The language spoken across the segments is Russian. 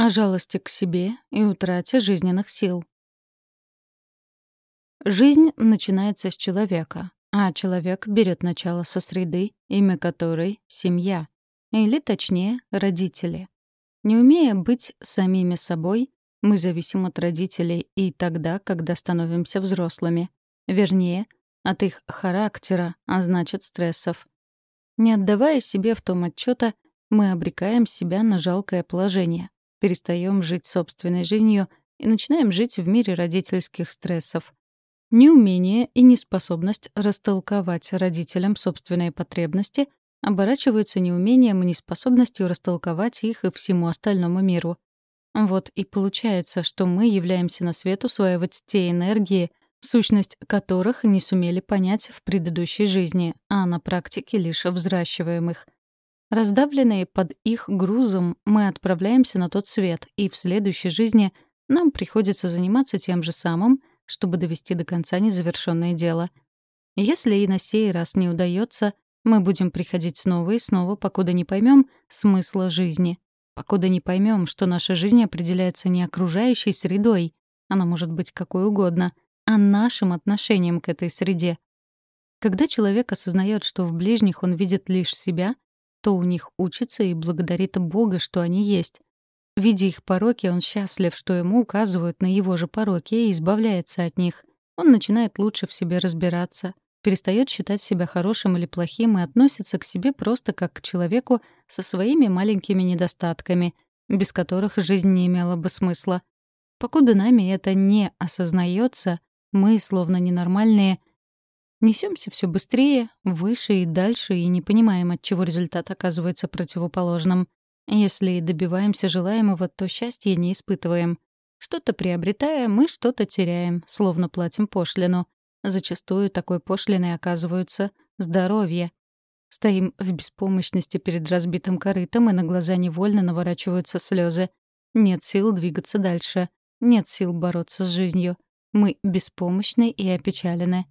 О жалости к себе и утрате жизненных сил. Жизнь начинается с человека, а человек берет начало со среды, имя которой — семья, или, точнее, родители. Не умея быть самими собой, мы зависим от родителей и тогда, когда становимся взрослыми. Вернее, от их характера, а значит, стрессов. Не отдавая себе в том отчета, мы обрекаем себя на жалкое положение перестаем жить собственной жизнью и начинаем жить в мире родительских стрессов. Неумение и неспособность растолковать родителям собственные потребности оборачиваются неумением и неспособностью растолковать их и всему остальному миру. Вот и получается, что мы являемся на свет усваивать те энергии, сущность которых не сумели понять в предыдущей жизни, а на практике лишь взращиваем их — Раздавленные под их грузом, мы отправляемся на тот свет, и в следующей жизни нам приходится заниматься тем же самым, чтобы довести до конца незавершенное дело. Если и на сей раз не удается, мы будем приходить снова и снова, покуда не поймем смысла жизни, покуда не поймем, что наша жизнь определяется не окружающей средой, она может быть какой угодно, а нашим отношением к этой среде. Когда человек осознает, что в ближних он видит лишь себя — то у них учится и благодарит Бога, что они есть. Видя их пороки, он счастлив, что ему указывают на его же пороки и избавляется от них. Он начинает лучше в себе разбираться, перестает считать себя хорошим или плохим и относится к себе просто как к человеку со своими маленькими недостатками, без которых жизнь не имела бы смысла. Покуда нами это не осознается, мы, словно ненормальные, Несемся все быстрее, выше и дальше и не понимаем, от чего результат оказывается противоположным. Если добиваемся желаемого, то счастья не испытываем. Что-то приобретая, мы что-то теряем, словно платим пошлину. Зачастую такой пошлиной оказываются здоровье. Стоим в беспомощности перед разбитым корытом, и на глаза невольно наворачиваются слезы. Нет сил двигаться дальше. Нет сил бороться с жизнью. Мы беспомощны и опечалены.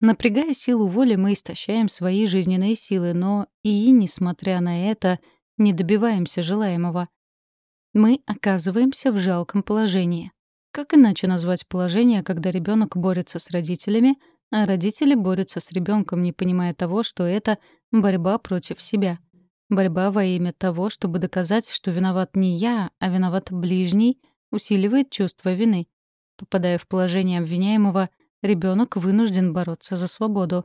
Напрягая силу воли, мы истощаем свои жизненные силы, но и, несмотря на это, не добиваемся желаемого. Мы оказываемся в жалком положении. Как иначе назвать положение, когда ребенок борется с родителями, а родители борются с ребенком, не понимая того, что это борьба против себя? Борьба во имя того, чтобы доказать, что виноват не я, а виноват ближний, усиливает чувство вины. Попадая в положение обвиняемого, Ребенок вынужден бороться за свободу.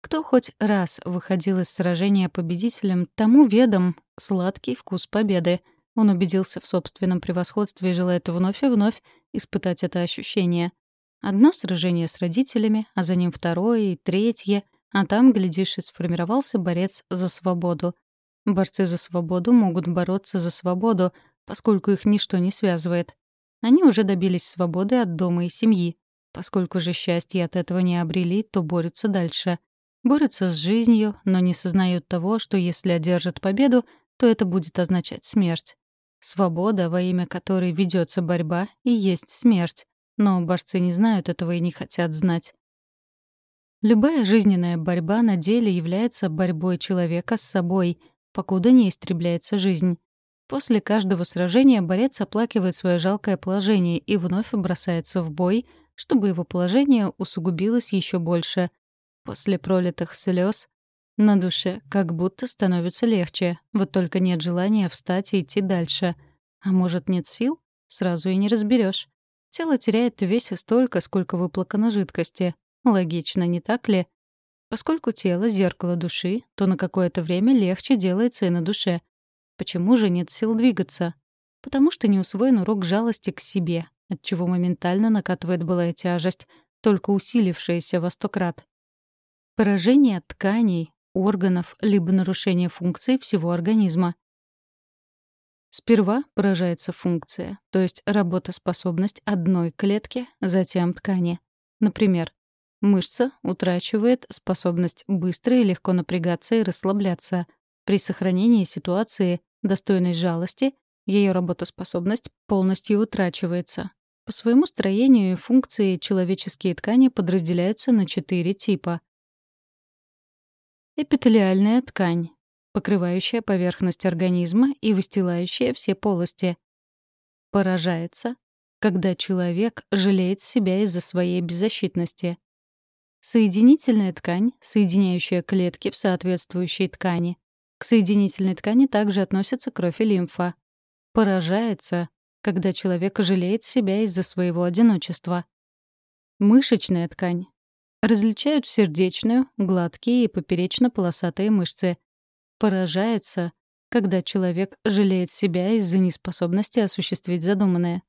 Кто хоть раз выходил из сражения победителем, тому ведом сладкий вкус победы. Он убедился в собственном превосходстве и желает вновь и вновь испытать это ощущение. Одно сражение с родителями, а за ним второе и третье, а там, глядишь, и сформировался борец за свободу. Борцы за свободу могут бороться за свободу, поскольку их ничто не связывает. Они уже добились свободы от дома и семьи. Поскольку же счастье от этого не обрели, то борются дальше. Борются с жизнью, но не сознают того, что если одержат победу, то это будет означать смерть. Свобода, во имя которой ведется борьба, и есть смерть. Но борцы не знают этого и не хотят знать. Любая жизненная борьба на деле является борьбой человека с собой, покуда не истребляется жизнь. После каждого сражения борец оплакивает свое жалкое положение и вновь бросается в бой — чтобы его положение усугубилось еще больше. После пролитых слез на душе как будто становится легче, вот только нет желания встать и идти дальше. А может, нет сил? Сразу и не разберешь. Тело теряет вес столько, сколько выплакано жидкости. Логично, не так ли? Поскольку тело — зеркало души, то на какое-то время легче делается и на душе. Почему же нет сил двигаться? Потому что не усвоен урок жалости к себе, отчего моментально накатывает былая тяжесть, только усилившаяся во сто крат. Поражение тканей, органов, либо нарушение функций всего организма. Сперва поражается функция, то есть работоспособность одной клетки, затем ткани. Например, мышца утрачивает способность быстро и легко напрягаться и расслабляться. При сохранении ситуации, достойной жалости, ее работоспособность полностью утрачивается. По своему строению и функции человеческие ткани подразделяются на четыре типа. Эпителиальная ткань, покрывающая поверхность организма и выстилающая все полости. Поражается, когда человек жалеет себя из-за своей беззащитности. Соединительная ткань, соединяющая клетки в соответствующей ткани. К соединительной ткани также относятся кровь и лимфа. Поражается, когда человек жалеет себя из-за своего одиночества. Мышечная ткань. Различают сердечную, гладкие и поперечно-полосатые мышцы. Поражается, когда человек жалеет себя из-за неспособности осуществить задуманное.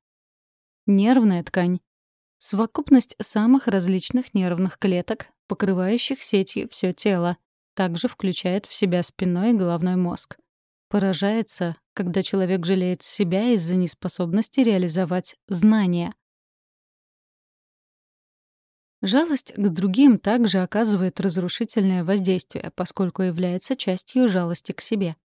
Нервная ткань. Совокупность самых различных нервных клеток, покрывающих сетью все тело, также включает в себя спинной и головной мозг. Поражается, когда человек жалеет себя из-за неспособности реализовать знания. Жалость к другим также оказывает разрушительное воздействие, поскольку является частью жалости к себе.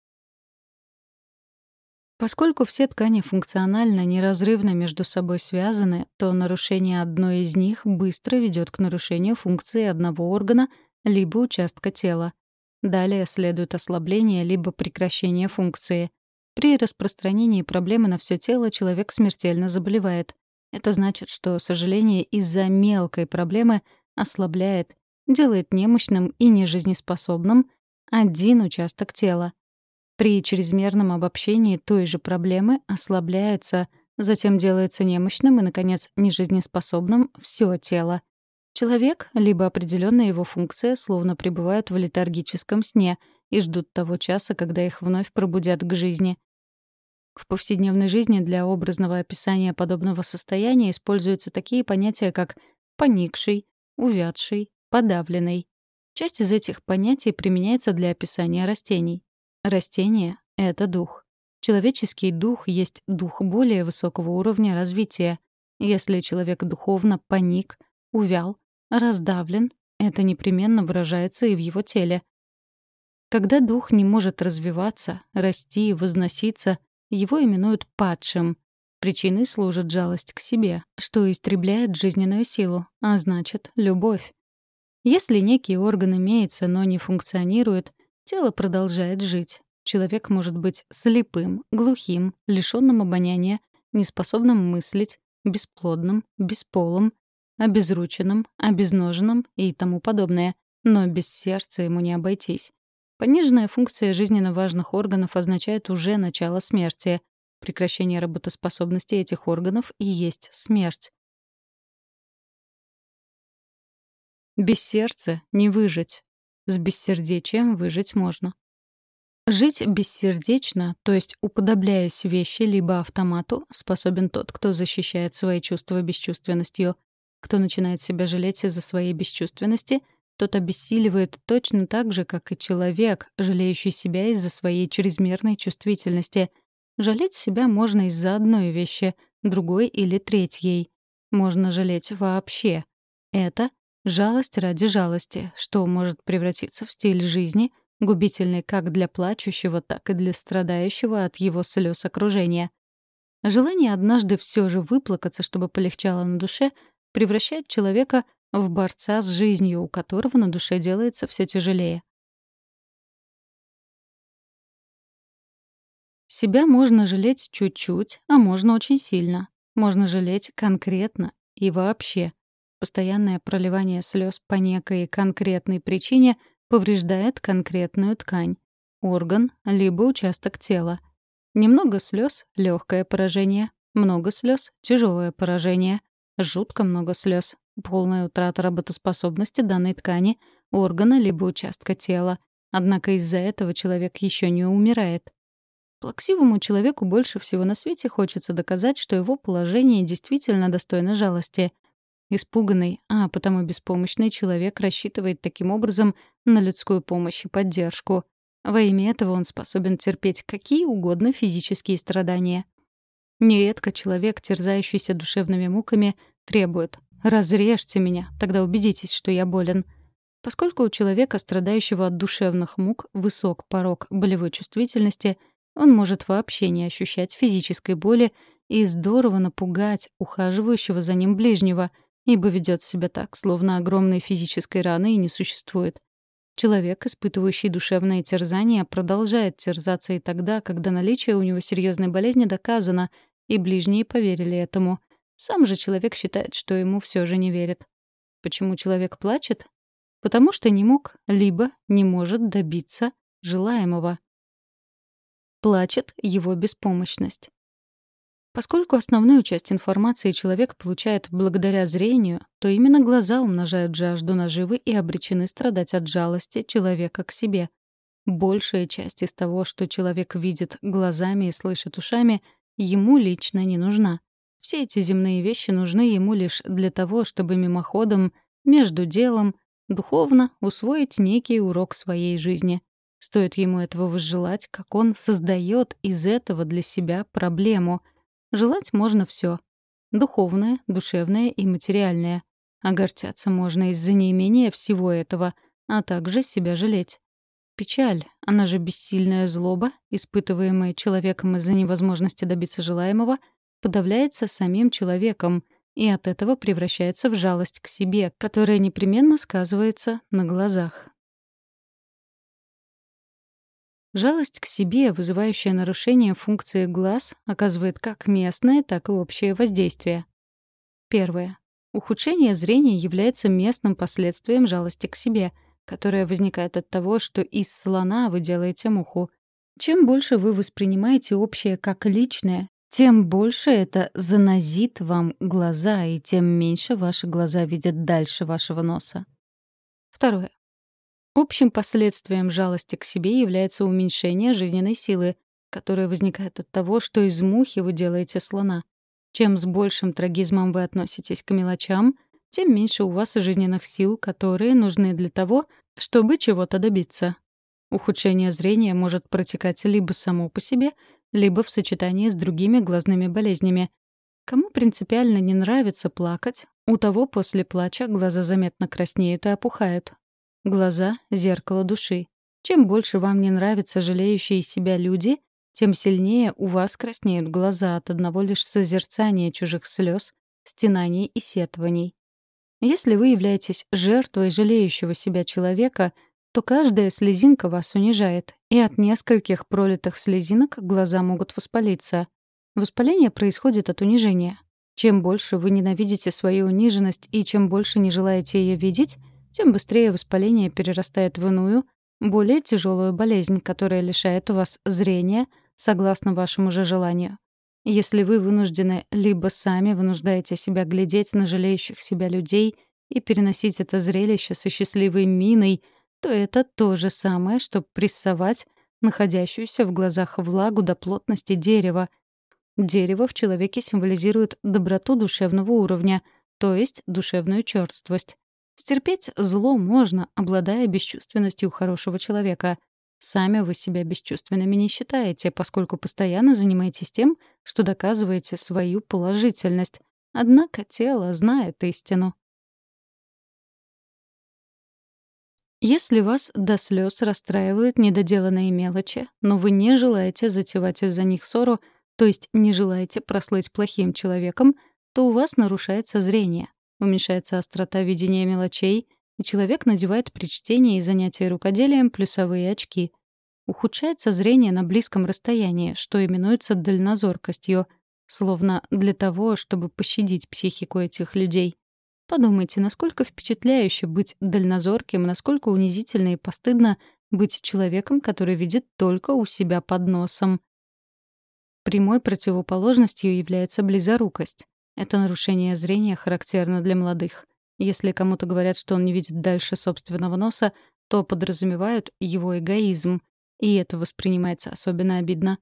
Поскольку все ткани функционально неразрывно между собой связаны, то нарушение одной из них быстро ведет к нарушению функции одного органа либо участка тела. Далее следует ослабление либо прекращение функции. При распространении проблемы на все тело человек смертельно заболевает. Это значит, что сожаление из-за мелкой проблемы ослабляет, делает немощным и нежизнеспособным один участок тела. При чрезмерном обобщении той же проблемы ослабляется, затем делается немощным и, наконец, нежизнеспособным все тело. Человек, либо определенная его функция, словно пребывают в летаргическом сне и ждут того часа, когда их вновь пробудят к жизни. В повседневной жизни для образного описания подобного состояния используются такие понятия, как «поникший», «увядший», «подавленный». Часть из этих понятий применяется для описания растений. Растение — это дух. Человеческий дух есть дух более высокого уровня развития. Если человек духовно паник, увял, раздавлен, это непременно выражается и в его теле. Когда дух не может развиваться, расти, возноситься, его именуют падшим. Причиной служит жалость к себе, что истребляет жизненную силу, а значит, любовь. Если некий орган имеется, но не функционирует, Тело продолжает жить. Человек может быть слепым, глухим, лишённым обоняния, неспособным мыслить, бесплодным, бесполым, обезрученным, обезноженным и тому подобное. Но без сердца ему не обойтись. Пониженная функция жизненно важных органов означает уже начало смерти. Прекращение работоспособности этих органов и есть смерть. Без сердца не выжить. С бессердечием выжить можно. Жить бессердечно, то есть уподобляясь вещи либо автомату, способен тот, кто защищает свои чувства бесчувственностью. Кто начинает себя жалеть из-за своей бесчувственности, тот обессиливает точно так же, как и человек, жалеющий себя из-за своей чрезмерной чувствительности. Жалеть себя можно из-за одной вещи, другой или третьей. Можно жалеть вообще. Это Жалость ради жалости, что может превратиться в стиль жизни, губительный как для плачущего, так и для страдающего от его слез окружения. Желание однажды все же выплакаться, чтобы полегчало на душе, превращает человека в борца с жизнью, у которого на душе делается все тяжелее. Себя можно жалеть чуть-чуть, а можно очень сильно. Можно жалеть конкретно и вообще. Постоянное проливание слез по некой конкретной причине повреждает конкретную ткань, орган либо участок тела. Немного слез — легкое поражение, много слез — тяжелое поражение, жутко много слез — полная утрата работоспособности данной ткани, органа либо участка тела. Однако из-за этого человек еще не умирает. Плаксивому человеку больше всего на свете хочется доказать, что его положение действительно достойно жалости — Испуганный, а потому беспомощный человек рассчитывает таким образом на людскую помощь и поддержку. Во имя этого он способен терпеть какие угодно физические страдания. Нередко человек, терзающийся душевными муками, требует «разрежьте меня, тогда убедитесь, что я болен». Поскольку у человека, страдающего от душевных мук, высок порог болевой чувствительности, он может вообще не ощущать физической боли и здорово напугать ухаживающего за ним ближнего — ибо ведет себя так, словно огромной физической раны и не существует. Человек, испытывающий душевное терзание, продолжает терзаться и тогда, когда наличие у него серьезной болезни доказано, и ближние поверили этому. Сам же человек считает, что ему все же не верит. Почему человек плачет? Потому что не мог, либо не может добиться желаемого. Плачет его беспомощность. Поскольку основную часть информации человек получает благодаря зрению, то именно глаза умножают жажду наживы и обречены страдать от жалости человека к себе. Большая часть из того, что человек видит глазами и слышит ушами, ему лично не нужна. Все эти земные вещи нужны ему лишь для того, чтобы мимоходом, между делом, духовно усвоить некий урок своей жизни. Стоит ему этого возжелать, как он создает из этого для себя проблему — Желать можно все: Духовное, душевное и материальное. Огорчаться можно из-за неимения всего этого, а также себя жалеть. Печаль, она же бессильная злоба, испытываемая человеком из-за невозможности добиться желаемого, подавляется самим человеком и от этого превращается в жалость к себе, которая непременно сказывается на глазах. Жалость к себе, вызывающая нарушение функции глаз, оказывает как местное, так и общее воздействие. Первое. Ухудшение зрения является местным последствием жалости к себе, которое возникает от того, что из слона вы делаете муху. Чем больше вы воспринимаете общее как личное, тем больше это занозит вам глаза, и тем меньше ваши глаза видят дальше вашего носа. Второе. Общим последствием жалости к себе является уменьшение жизненной силы, которая возникает от того, что из мухи вы делаете слона. Чем с большим трагизмом вы относитесь к мелочам, тем меньше у вас жизненных сил, которые нужны для того, чтобы чего-то добиться. Ухудшение зрения может протекать либо само по себе, либо в сочетании с другими глазными болезнями. Кому принципиально не нравится плакать, у того после плача глаза заметно краснеют и опухают, Глаза — зеркало души. Чем больше вам не нравятся жалеющие себя люди, тем сильнее у вас краснеют глаза от одного лишь созерцания чужих слез, стенаний и сетований. Если вы являетесь жертвой жалеющего себя человека, то каждая слезинка вас унижает, и от нескольких пролитых слезинок глаза могут воспалиться. Воспаление происходит от унижения. Чем больше вы ненавидите свою униженность и чем больше не желаете ее видеть, тем быстрее воспаление перерастает в иную, более тяжелую болезнь, которая лишает вас зрения, согласно вашему же желанию. Если вы вынуждены либо сами вынуждаете себя глядеть на жалеющих себя людей и переносить это зрелище со счастливой миной, то это то же самое, что прессовать находящуюся в глазах влагу до плотности дерева. Дерево в человеке символизирует доброту душевного уровня, то есть душевную черствость. Стерпеть зло можно, обладая бесчувственностью хорошего человека. Сами вы себя бесчувственными не считаете, поскольку постоянно занимаетесь тем, что доказываете свою положительность. Однако тело знает истину. Если вас до слез расстраивают недоделанные мелочи, но вы не желаете затевать из-за них ссору, то есть не желаете прослыть плохим человеком, то у вас нарушается зрение. Уменьшается острота видения мелочей, и человек надевает при чтении и занятии рукоделием плюсовые очки. Ухудшается зрение на близком расстоянии, что именуется дальнозоркостью, словно для того, чтобы пощадить психику этих людей. Подумайте, насколько впечатляюще быть дальнозорким, насколько унизительно и постыдно быть человеком, который видит только у себя под носом. Прямой противоположностью является близорукость. Это нарушение зрения характерно для молодых. Если кому-то говорят, что он не видит дальше собственного носа, то подразумевают его эгоизм, и это воспринимается особенно обидно.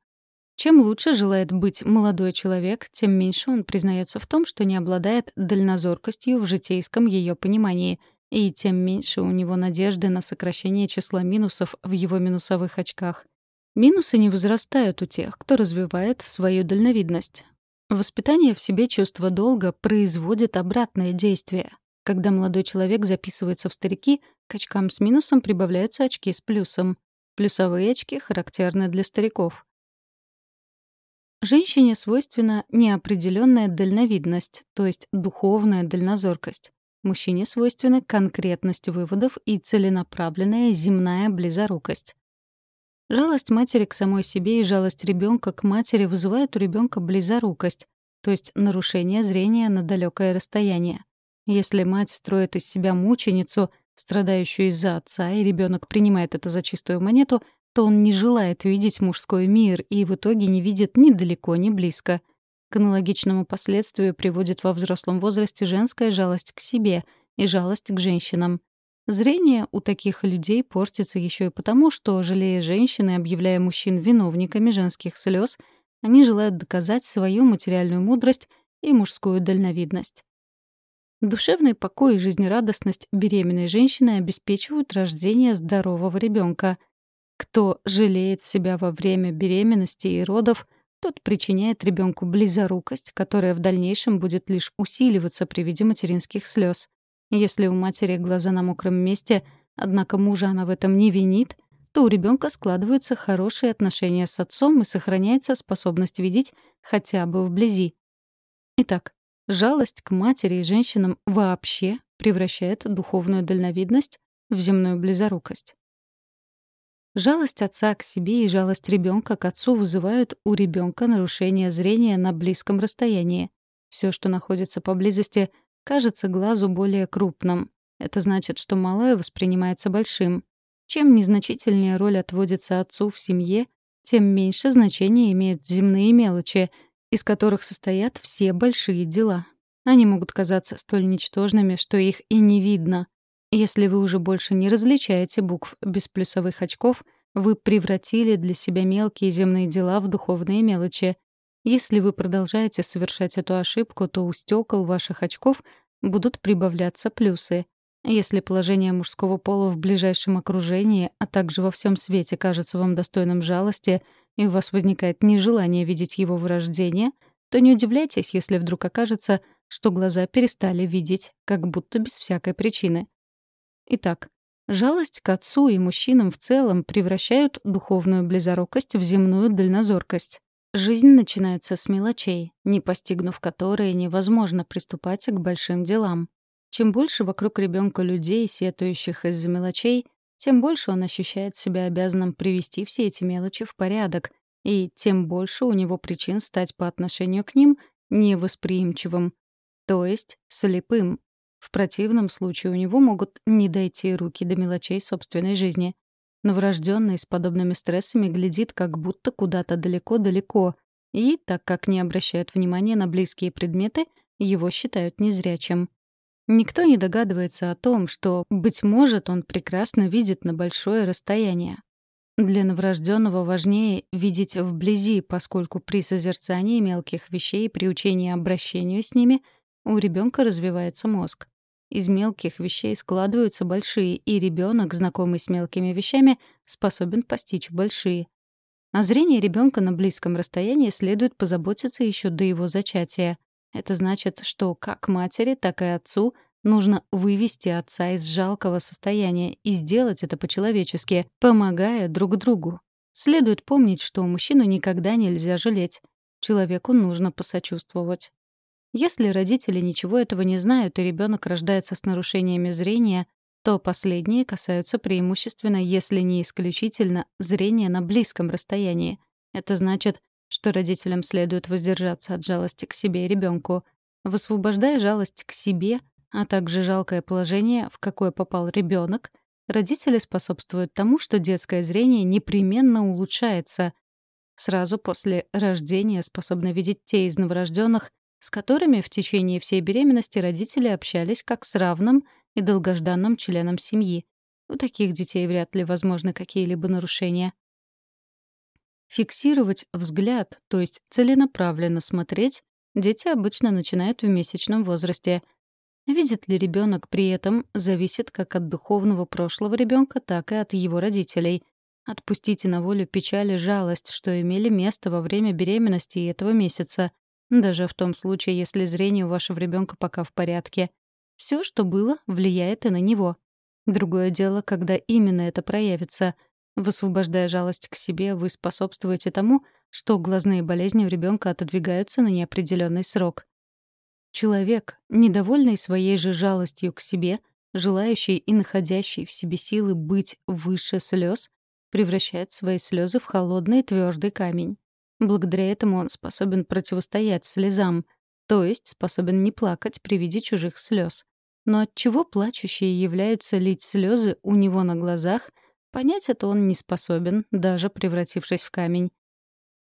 Чем лучше желает быть молодой человек, тем меньше он признается в том, что не обладает дальнозоркостью в житейском ее понимании, и тем меньше у него надежды на сокращение числа минусов в его минусовых очках. Минусы не возрастают у тех, кто развивает свою дальновидность. Воспитание в себе чувства долга производит обратное действие. Когда молодой человек записывается в старики, к очкам с минусом прибавляются очки с плюсом. Плюсовые очки характерны для стариков. Женщине свойственна неопределенная дальновидность, то есть духовная дальнозоркость. Мужчине свойственна конкретность выводов и целенаправленная земная близорукость. Жалость матери к самой себе и жалость ребенка к матери вызывают у ребенка близорукость, то есть нарушение зрения на далекое расстояние. Если мать строит из себя мученицу, страдающую из-за отца, и ребенок принимает это за чистую монету, то он не желает видеть мужской мир и в итоге не видит ни далеко, ни близко. К аналогичному последствию приводит во взрослом возрасте женская жалость к себе и жалость к женщинам. Зрение у таких людей портится еще и потому, что, жалея женщин и объявляя мужчин виновниками женских слез, они желают доказать свою материальную мудрость и мужскую дальновидность. Душевный покой и жизнерадостность беременной женщины обеспечивают рождение здорового ребенка. Кто жалеет себя во время беременности и родов, тот причиняет ребенку близорукость, которая в дальнейшем будет лишь усиливаться при виде материнских слез. Если у матери глаза на мокром месте, однако мужа она в этом не винит, то у ребенка складываются хорошие отношения с отцом и сохраняется способность видеть хотя бы вблизи. Итак, жалость к матери и женщинам вообще превращает духовную дальновидность в земную близорукость. Жалость отца к себе и жалость ребенка к отцу вызывают у ребенка нарушение зрения на близком расстоянии. Все, что находится поблизости — кажется глазу более крупным. Это значит, что малое воспринимается большим. Чем незначительнее роль отводится отцу в семье, тем меньше значения имеют земные мелочи, из которых состоят все большие дела. Они могут казаться столь ничтожными, что их и не видно. Если вы уже больше не различаете букв без плюсовых очков, вы превратили для себя мелкие земные дела в духовные мелочи, если вы продолжаете совершать эту ошибку, то у стекол ваших очков будут прибавляться плюсы. Если положение мужского пола в ближайшем окружении, а также во всем свете кажется вам достойным жалости, и у вас возникает нежелание видеть его вырождение, то не удивляйтесь, если вдруг окажется, что глаза перестали видеть, как будто без всякой причины. Итак, жалость к отцу и мужчинам в целом превращают духовную близорукость в земную дальнозоркость. Жизнь начинается с мелочей, не постигнув которые невозможно приступать к большим делам. Чем больше вокруг ребенка людей, сетующих из-за мелочей, тем больше он ощущает себя обязанным привести все эти мелочи в порядок, и тем больше у него причин стать по отношению к ним невосприимчивым, то есть слепым. В противном случае у него могут не дойти руки до мелочей собственной жизни. Новорожденный с подобными стрессами глядит как будто куда-то далеко-далеко, и, так как не обращает внимания на близкие предметы, его считают незрячим. Никто не догадывается о том, что, быть может, он прекрасно видит на большое расстояние. Для новорожденного важнее видеть вблизи, поскольку при созерцании мелких вещей и при учении обращению с ними у ребенка развивается мозг. Из мелких вещей складываются большие, и ребенок, знакомый с мелкими вещами, способен постичь большие. О зрении ребенка на близком расстоянии следует позаботиться еще до его зачатия. Это значит, что как матери, так и отцу нужно вывести отца из жалкого состояния и сделать это по-человечески, помогая друг другу. Следует помнить, что мужчину никогда нельзя жалеть. Человеку нужно посочувствовать. Если родители ничего этого не знают и ребенок рождается с нарушениями зрения, то последние касаются преимущественно, если не исключительно, зрения на близком расстоянии. Это значит, что родителям следует воздержаться от жалости к себе и ребенку. Высвобождая жалость к себе, а также жалкое положение, в какое попал ребенок, родители способствуют тому, что детское зрение непременно улучшается. Сразу после рождения способны видеть те из новорожденных, с которыми в течение всей беременности родители общались как с равным и долгожданным членом семьи. У таких детей вряд ли возможны какие-либо нарушения. Фиксировать взгляд, то есть целенаправленно смотреть, дети обычно начинают в месячном возрасте. Видит ли ребенок при этом, зависит как от духовного прошлого ребенка, так и от его родителей. Отпустите на волю печаль и жалость, что имели место во время беременности и этого месяца. Даже в том случае, если зрение у вашего ребенка пока в порядке. Все, что было, влияет и на него. Другое дело, когда именно это проявится. Высвобождая жалость к себе, вы способствуете тому, что глазные болезни у ребенка отодвигаются на неопределенный срок. Человек, недовольный своей же жалостью к себе, желающий и находящий в себе силы быть выше слез, превращает свои слезы в холодный твердый камень. Благодаря этому он способен противостоять слезам, то есть способен не плакать при виде чужих слез. Но от чего плачущие являются лить слезы у него на глазах, понять это он не способен, даже превратившись в камень.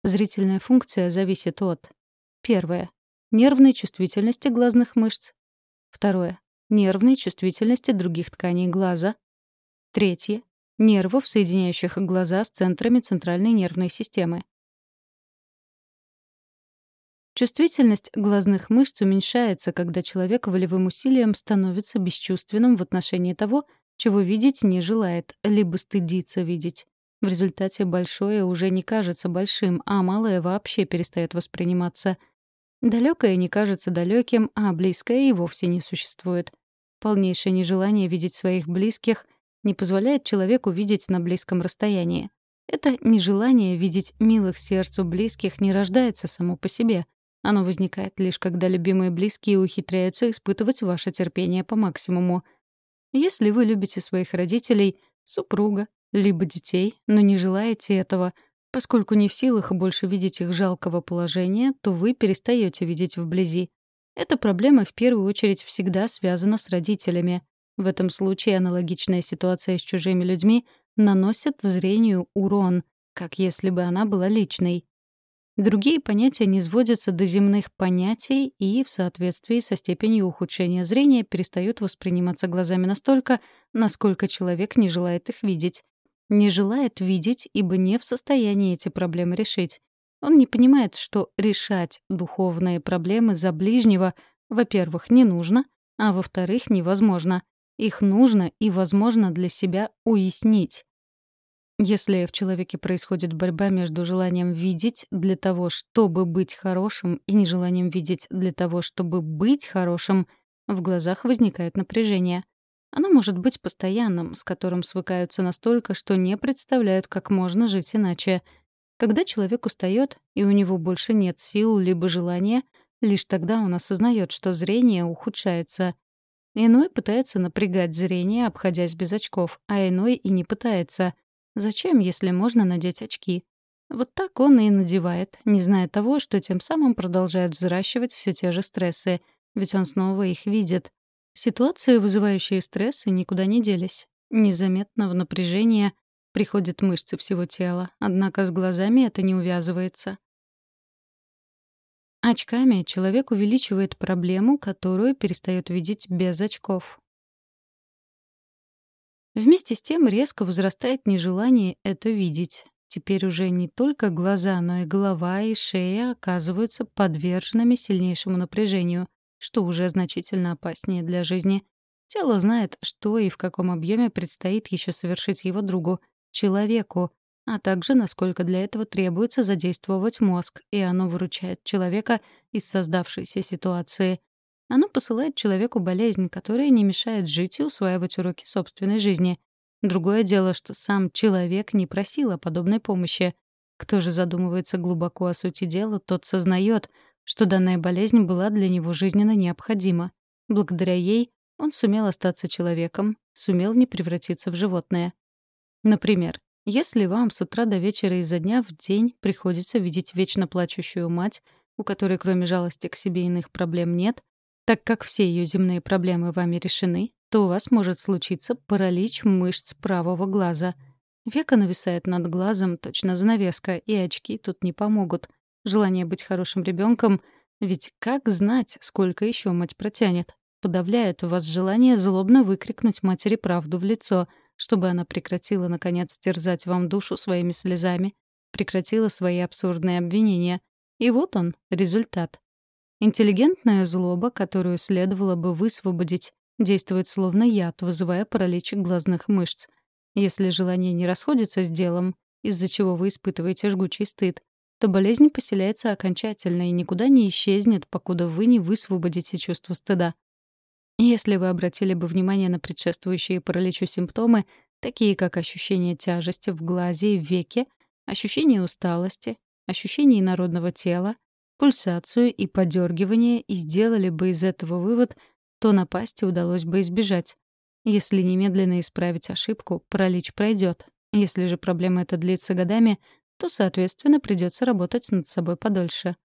Зрительная функция зависит от первое нервной чувствительности глазных мышц, второе нервной чувствительности других тканей глаза, третье нервов, соединяющих глаза с центрами центральной нервной системы. Чувствительность глазных мышц уменьшается, когда человек волевым усилием становится бесчувственным в отношении того, чего видеть не желает, либо стыдится видеть. В результате большое уже не кажется большим, а малое вообще перестает восприниматься. Далекое не кажется далеким, а близкое и вовсе не существует. Полнейшее нежелание видеть своих близких не позволяет человеку видеть на близком расстоянии. Это нежелание видеть милых сердцу близких не рождается само по себе. Оно возникает лишь когда любимые близкие ухитряются испытывать ваше терпение по максимуму. Если вы любите своих родителей, супруга, либо детей, но не желаете этого, поскольку не в силах больше видеть их жалкого положения, то вы перестаете видеть вблизи. Эта проблема в первую очередь всегда связана с родителями. В этом случае аналогичная ситуация с чужими людьми наносит зрению урон, как если бы она была личной. Другие понятия не сводятся до земных понятий и, в соответствии со степенью ухудшения зрения, перестают восприниматься глазами настолько, насколько человек не желает их видеть. Не желает видеть, ибо не в состоянии эти проблемы решить. Он не понимает, что решать духовные проблемы за ближнего, во-первых, не нужно, а во-вторых, невозможно. Их нужно и возможно для себя уяснить. Если в человеке происходит борьба между желанием видеть для того, чтобы быть хорошим, и нежеланием видеть для того, чтобы быть хорошим, в глазах возникает напряжение. Оно может быть постоянным, с которым свыкаются настолько, что не представляют, как можно жить иначе. Когда человек устает, и у него больше нет сил либо желания, лишь тогда он осознает, что зрение ухудшается. Иной пытается напрягать зрение, обходясь без очков, а иной и не пытается — Зачем, если можно надеть очки? Вот так он и надевает, не зная того, что тем самым продолжает взращивать все те же стрессы, ведь он снова их видит. Ситуации, вызывающие стрессы, никуда не делись. Незаметно в напряжение приходят мышцы всего тела, однако с глазами это не увязывается. Очками человек увеличивает проблему, которую перестает видеть без очков. Вместе с тем резко возрастает нежелание это видеть. Теперь уже не только глаза, но и голова и шея оказываются подверженными сильнейшему напряжению, что уже значительно опаснее для жизни. Тело знает, что и в каком объеме предстоит еще совершить его другу, человеку, а также насколько для этого требуется задействовать мозг, и оно выручает человека из создавшейся ситуации. Оно посылает человеку болезнь, которая не мешает жить и усваивать уроки собственной жизни. Другое дело, что сам человек не просил о подобной помощи. Кто же задумывается глубоко о сути дела, тот сознает, что данная болезнь была для него жизненно необходима. Благодаря ей он сумел остаться человеком, сумел не превратиться в животное. Например, если вам с утра до вечера изо дня в день приходится видеть вечно плачущую мать, у которой кроме жалости к себе иных проблем нет, так как все ее земные проблемы вами решены, то у вас может случиться паралич мышц правого глаза. Века нависает над глазом, точно занавеска, и очки тут не помогут. Желание быть хорошим ребенком, ведь как знать, сколько еще мать протянет? Подавляет у вас желание злобно выкрикнуть матери правду в лицо, чтобы она прекратила, наконец, терзать вам душу своими слезами, прекратила свои абсурдные обвинения. И вот он, результат. Интеллигентная злоба, которую следовало бы высвободить, действует словно яд, вызывая паралич глазных мышц. Если желание не расходится с делом, из-за чего вы испытываете жгучий стыд, то болезнь поселяется окончательно и никуда не исчезнет, покуда вы не высвободите чувство стыда. Если вы обратили бы внимание на предшествующие параличу симптомы, такие как ощущение тяжести в глазе и веке, ощущение усталости, ощущение инородного тела, пульсацию и подергивание и сделали бы из этого вывод, то напасти удалось бы избежать. Если немедленно исправить ошибку, паралич пройдет. Если же проблема эта длится годами, то, соответственно, придется работать над собой подольше.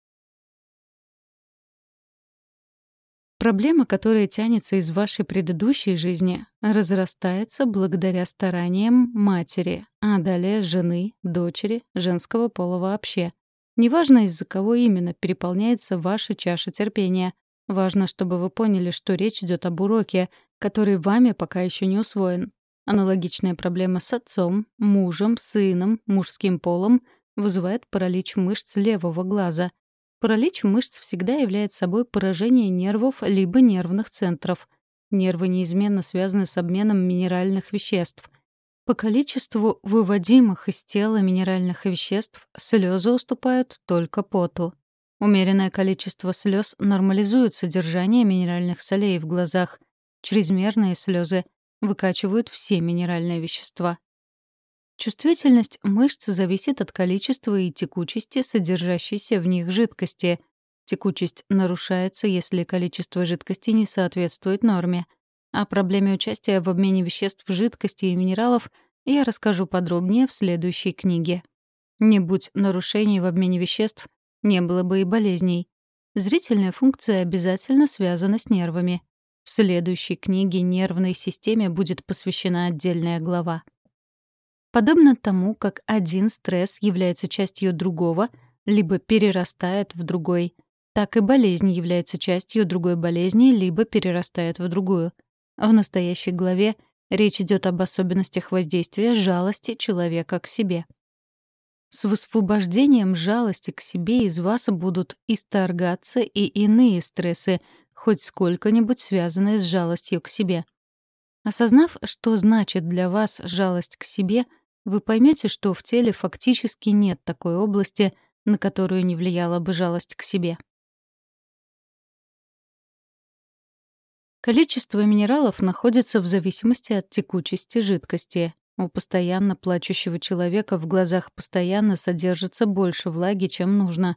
Проблема, которая тянется из вашей предыдущей жизни, разрастается благодаря стараниям матери, а далее жены, дочери, женского пола вообще. Неважно, из-за кого именно переполняется ваша чаша терпения. Важно, чтобы вы поняли, что речь идет об уроке, который вами пока еще не усвоен. Аналогичная проблема с отцом, мужем, сыном, мужским полом вызывает паралич мышц левого глаза. Паралич мышц всегда является собой поражение нервов либо нервных центров. Нервы неизменно связаны с обменом минеральных веществ. По количеству выводимых из тела минеральных веществ слезы уступают только поту. Умеренное количество слез нормализует содержание минеральных солей в глазах. Чрезмерные слезы выкачивают все минеральные вещества. Чувствительность мышц зависит от количества и текучести содержащейся в них жидкости. Текучесть нарушается, если количество жидкости не соответствует норме. О проблеме участия в обмене веществ жидкости и минералов я расскажу подробнее в следующей книге. Не будь нарушений в обмене веществ, не было бы и болезней. Зрительная функция обязательно связана с нервами. В следующей книге нервной системе будет посвящена отдельная глава. Подобно тому, как один стресс является частью другого, либо перерастает в другой, так и болезнь является частью другой болезни, либо перерастает в другую. В настоящей главе речь идет об особенностях воздействия жалости человека к себе. С высвобождением жалости к себе из вас будут исторгаться и иные стрессы — хоть сколько-нибудь связанное с жалостью к себе. Осознав, что значит для вас жалость к себе, вы поймете, что в теле фактически нет такой области, на которую не влияла бы жалость к себе. Количество минералов находится в зависимости от текучести жидкости. У постоянно плачущего человека в глазах постоянно содержится больше влаги, чем нужно.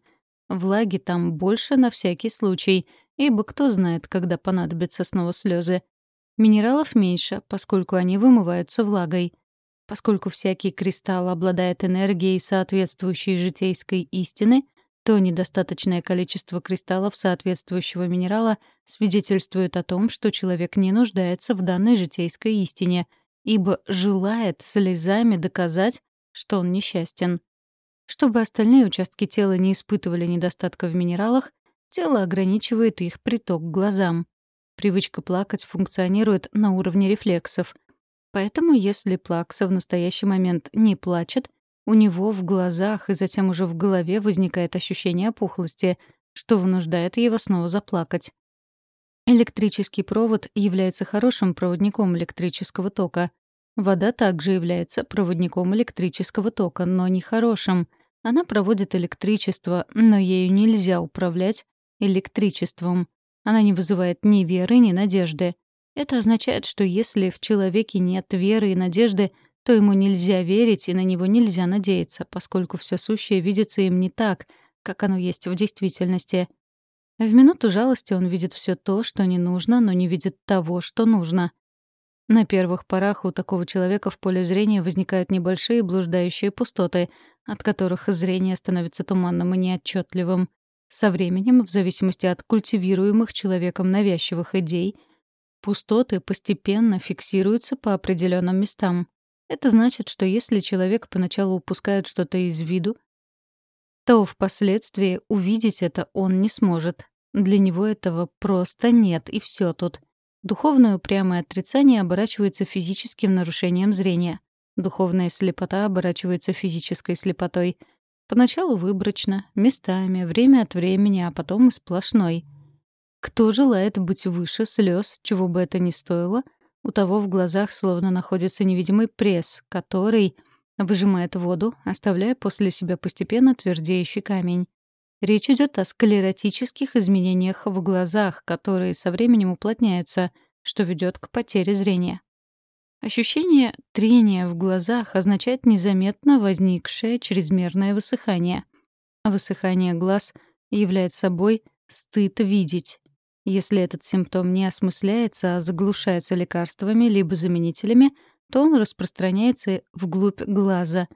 Влаги там больше на всякий случай — ибо кто знает, когда понадобятся снова слезы. Минералов меньше, поскольку они вымываются влагой. Поскольку всякий кристалл обладает энергией, соответствующей житейской истины, то недостаточное количество кристаллов соответствующего минерала свидетельствует о том, что человек не нуждается в данной житейской истине, ибо желает слезами доказать, что он несчастен. Чтобы остальные участки тела не испытывали недостатка в минералах, Тело ограничивает их приток к глазам. Привычка плакать функционирует на уровне рефлексов. Поэтому если плакса в настоящий момент не плачет, у него в глазах и затем уже в голове возникает ощущение опухлости, что вынуждает его снова заплакать. Электрический провод является хорошим проводником электрического тока. Вода также является проводником электрического тока, но не хорошим. Она проводит электричество, но ею нельзя управлять электричеством. Она не вызывает ни веры, ни надежды. Это означает, что если в человеке нет веры и надежды, то ему нельзя верить и на него нельзя надеяться, поскольку все сущее видится им не так, как оно есть в действительности. В минуту жалости он видит все то, что не нужно, но не видит того, что нужно. На первых порах у такого человека в поле зрения возникают небольшие блуждающие пустоты, от которых зрение становится туманным и неотчетливым. Со временем, в зависимости от культивируемых человеком навязчивых идей, пустоты постепенно фиксируются по определенным местам. Это значит, что если человек поначалу упускает что-то из виду, то впоследствии увидеть это он не сможет. Для него этого просто нет, и все тут. Духовное упрямое отрицание оборачивается физическим нарушением зрения. Духовная слепота оборачивается физической слепотой — Поначалу выборочно, местами, время от времени, а потом и сплошной. Кто желает быть выше слез, чего бы это ни стоило, у того в глазах словно находится невидимый пресс, который выжимает воду, оставляя после себя постепенно твердеющий камень. Речь идет о склеротических изменениях в глазах, которые со временем уплотняются, что ведет к потере зрения. Ощущение трения в глазах означает незаметно возникшее чрезмерное высыхание. Высыхание глаз является собой стыд видеть. Если этот симптом не осмысляется, а заглушается лекарствами либо заменителями, то он распространяется вглубь глаза.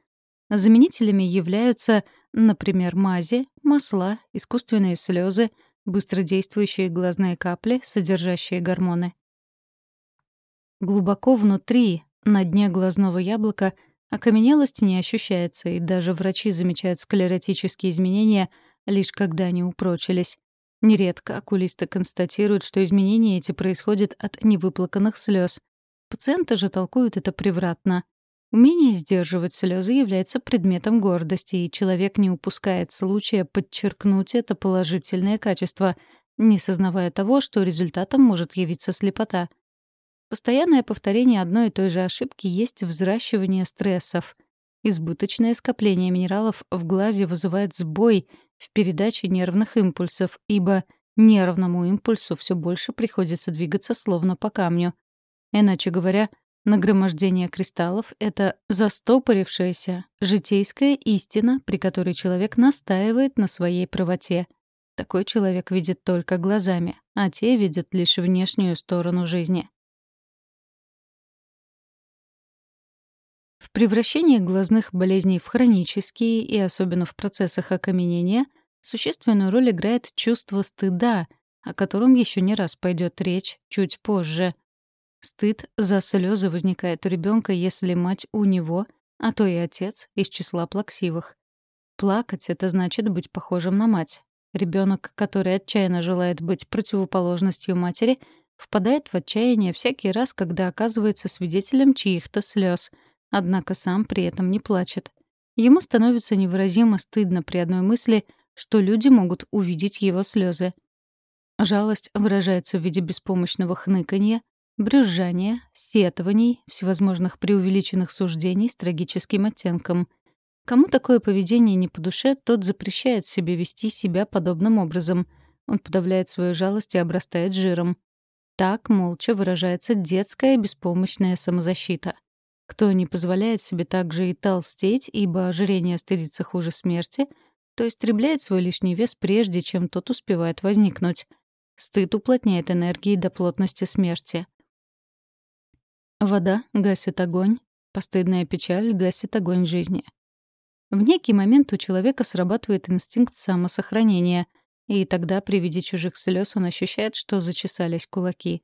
Заменителями являются, например, мази, масла, искусственные слезы, быстродействующие глазные капли, содержащие гормоны. Глубоко внутри, на дне глазного яблока, окаменелость не ощущается, и даже врачи замечают склеротические изменения, лишь когда они упрочились. Нередко окулисты констатируют, что изменения эти происходят от невыплаканных слез. Пациенты же толкуют это превратно. Умение сдерживать слезы является предметом гордости, и человек не упускает случая подчеркнуть это положительное качество, не сознавая того, что результатом может явиться слепота. Постоянное повторение одной и той же ошибки есть взращивание стрессов. Избыточное скопление минералов в глазе вызывает сбой — в передаче нервных импульсов, ибо нервному импульсу все больше приходится двигаться словно по камню. Иначе говоря, нагромождение кристаллов — это застопорившаяся житейская истина, при которой человек настаивает на своей правоте. Такой человек видит только глазами, а те видят лишь внешнюю сторону жизни. В превращении глазных болезней в хронические и особенно в процессах окаменения существенную роль играет чувство стыда, о котором еще не раз пойдет речь чуть позже. Стыд за слезы возникает у ребенка, если мать у него, а то и отец из числа плаксивых. Плакать — это значит быть похожим на мать. Ребенок, который отчаянно желает быть противоположностью матери, впадает в отчаяние всякий раз, когда оказывается свидетелем чьих-то слез — однако сам при этом не плачет. Ему становится невыразимо стыдно при одной мысли, что люди могут увидеть его слезы. Жалость выражается в виде беспомощного хныканья, брюзжания, сетований, всевозможных преувеличенных суждений с трагическим оттенком. Кому такое поведение не по душе, тот запрещает себе вести себя подобным образом. Он подавляет свою жалость и обрастает жиром. Так молча выражается детская беспомощная самозащита. Кто не позволяет себе также и толстеть, ибо ожирение стыдится хуже смерти, то истребляет свой лишний вес прежде, чем тот успевает возникнуть. Стыд уплотняет энергии до плотности смерти. Вода гасит огонь, постыдная печаль гасит огонь жизни. В некий момент у человека срабатывает инстинкт самосохранения, и тогда при виде чужих слез он ощущает, что зачесались кулаки.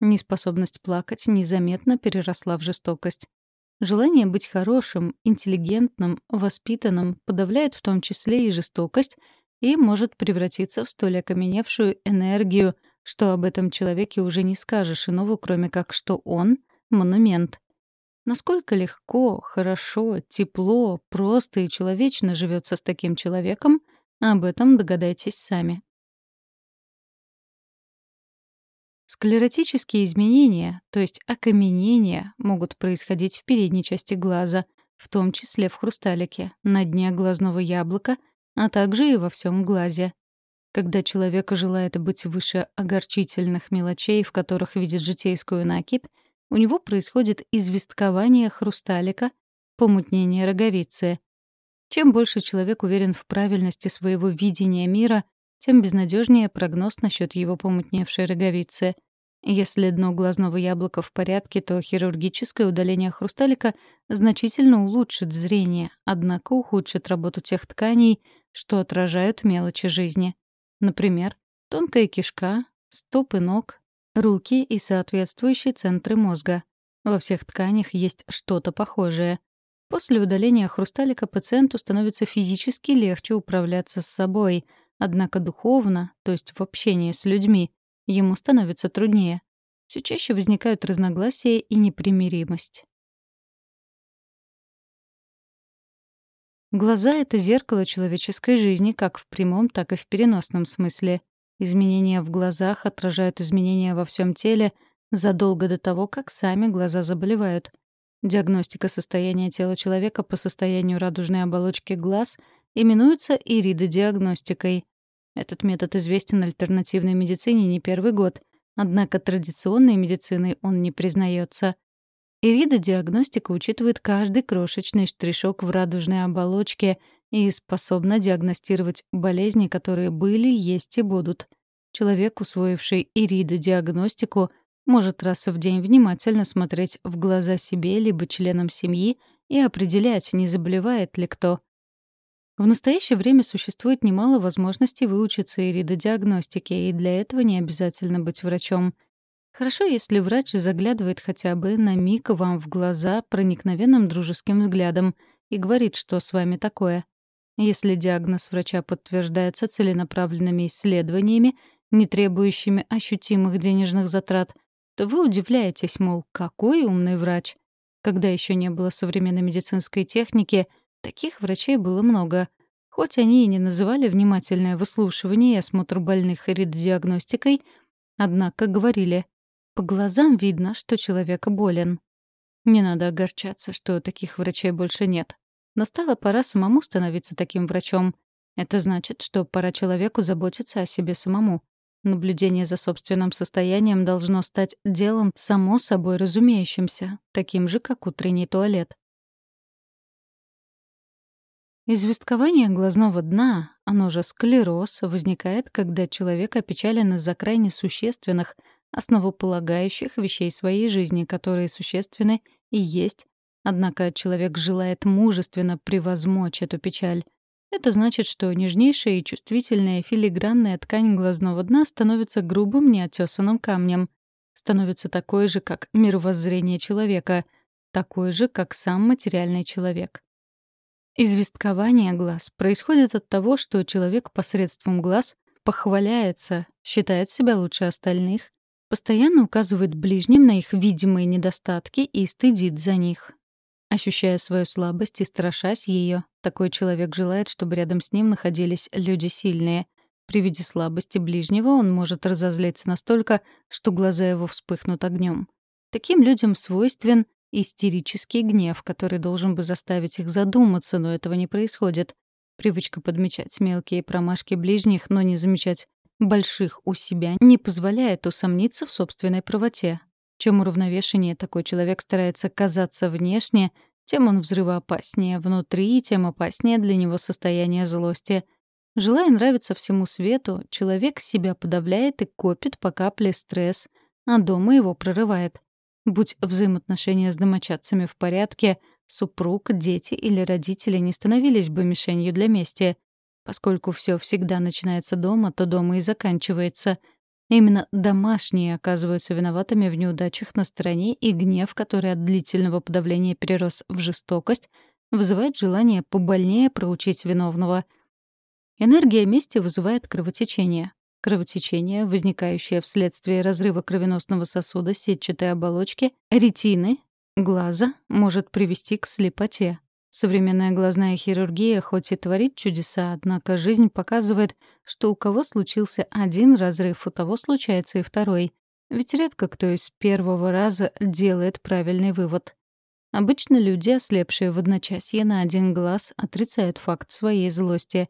Неспособность плакать незаметно переросла в жестокость. Желание быть хорошим, интеллигентным, воспитанным подавляет в том числе и жестокость и может превратиться в столь окаменевшую энергию, что об этом человеке уже не скажешь иного, кроме как что он — монумент. Насколько легко, хорошо, тепло, просто и человечно живется с таким человеком, об этом догадайтесь сами. Склеротические изменения, то есть окаменения, могут происходить в передней части глаза, в том числе в хрусталике, на дне глазного яблока, а также и во всем глазе. Когда человек желает быть выше огорчительных мелочей, в которых видит житейскую накипь, у него происходит известкование хрусталика, помутнение роговицы. Чем больше человек уверен в правильности своего видения мира, тем безнадежнее прогноз насчет его помутневшей роговицы. Если дно глазного яблока в порядке, то хирургическое удаление хрусталика значительно улучшит зрение, однако ухудшит работу тех тканей, что отражают мелочи жизни. Например, тонкая кишка, стопы ног, руки и соответствующие центры мозга. Во всех тканях есть что-то похожее. После удаления хрусталика пациенту становится физически легче управляться с собой — Однако духовно, то есть в общении с людьми, ему становится труднее. Все чаще возникают разногласия и непримиримость. Глаза — это зеркало человеческой жизни как в прямом, так и в переносном смысле. Изменения в глазах отражают изменения во всем теле задолго до того, как сами глаза заболевают. Диагностика состояния тела человека по состоянию радужной оболочки глаз именуется иридодиагностикой. Этот метод известен альтернативной медицине не первый год, однако традиционной медициной он не признается. Иридодиагностика учитывает каждый крошечный штришок в радужной оболочке и способна диагностировать болезни, которые были, есть и будут. Человек, усвоивший иридодиагностику, может раз в день внимательно смотреть в глаза себе либо членам семьи и определять, не заболевает ли кто. В настоящее время существует немало возможностей выучиться иридодиагностике, и для этого не обязательно быть врачом. Хорошо, если врач заглядывает хотя бы на миг вам в глаза проникновенным дружеским взглядом и говорит, что с вами такое. Если диагноз врача подтверждается целенаправленными исследованиями, не требующими ощутимых денежных затрат, то вы удивляетесь, мол, какой умный врач. Когда еще не было современной медицинской техники, таких врачей было много. Хоть они и не называли внимательное выслушивание и осмотр больных иридодиагностикой, однако говорили, по глазам видно, что человек болен. Не надо огорчаться, что таких врачей больше нет. Настала пора самому становиться таким врачом. Это значит, что пора человеку заботиться о себе самому. Наблюдение за собственным состоянием должно стать делом само собой разумеющимся, таким же, как утренний туалет. Известкование глазного дна, оно же склероз, возникает, когда человек опечален из-за крайне существенных, основополагающих вещей своей жизни, которые существенны и есть, однако человек желает мужественно превозмочь эту печаль, это значит, что нежнейшая и чувствительная филигранная ткань глазного дна становится грубым неотесанным камнем, становится такой же, как мировоззрение человека, такой же, как сам материальный человек. Известкование глаз происходит от того, что человек посредством глаз похваляется, считает себя лучше остальных, постоянно указывает ближним на их видимые недостатки и стыдит за них. Ощущая свою слабость и страшась ее, такой человек желает, чтобы рядом с ним находились люди сильные. При виде слабости ближнего он может разозлиться настолько, что глаза его вспыхнут огнем. Таким людям свойствен истерический гнев, который должен бы заставить их задуматься, но этого не происходит. Привычка подмечать мелкие промашки ближних, но не замечать больших у себя, не позволяет усомниться в собственной правоте, чем уравновешеннее такой человек старается казаться внешне, тем он взрывоопаснее внутри, и тем опаснее для него состояние злости. Желая нравиться всему свету, человек себя подавляет и копит по капле стресс, а дома его прорывает. Будь взаимоотношения с домочадцами в порядке, супруг, дети или родители не становились бы мишенью для мести. Поскольку все всегда начинается дома, то дома и заканчивается — Именно домашние оказываются виноватыми в неудачах на стороне, и гнев, который от длительного подавления перерос в жестокость, вызывает желание побольнее проучить виновного. Энергия мести вызывает кровотечение. Кровотечение, возникающее вследствие разрыва кровеносного сосуда сетчатой оболочки, ретины, глаза, может привести к слепоте. Современная глазная хирургия хоть и творит чудеса, однако жизнь показывает, что у кого случился один разрыв, у того случается и второй. Ведь редко кто из первого раза делает правильный вывод. Обычно люди, ослепшие в одночасье на один глаз, отрицают факт своей злости.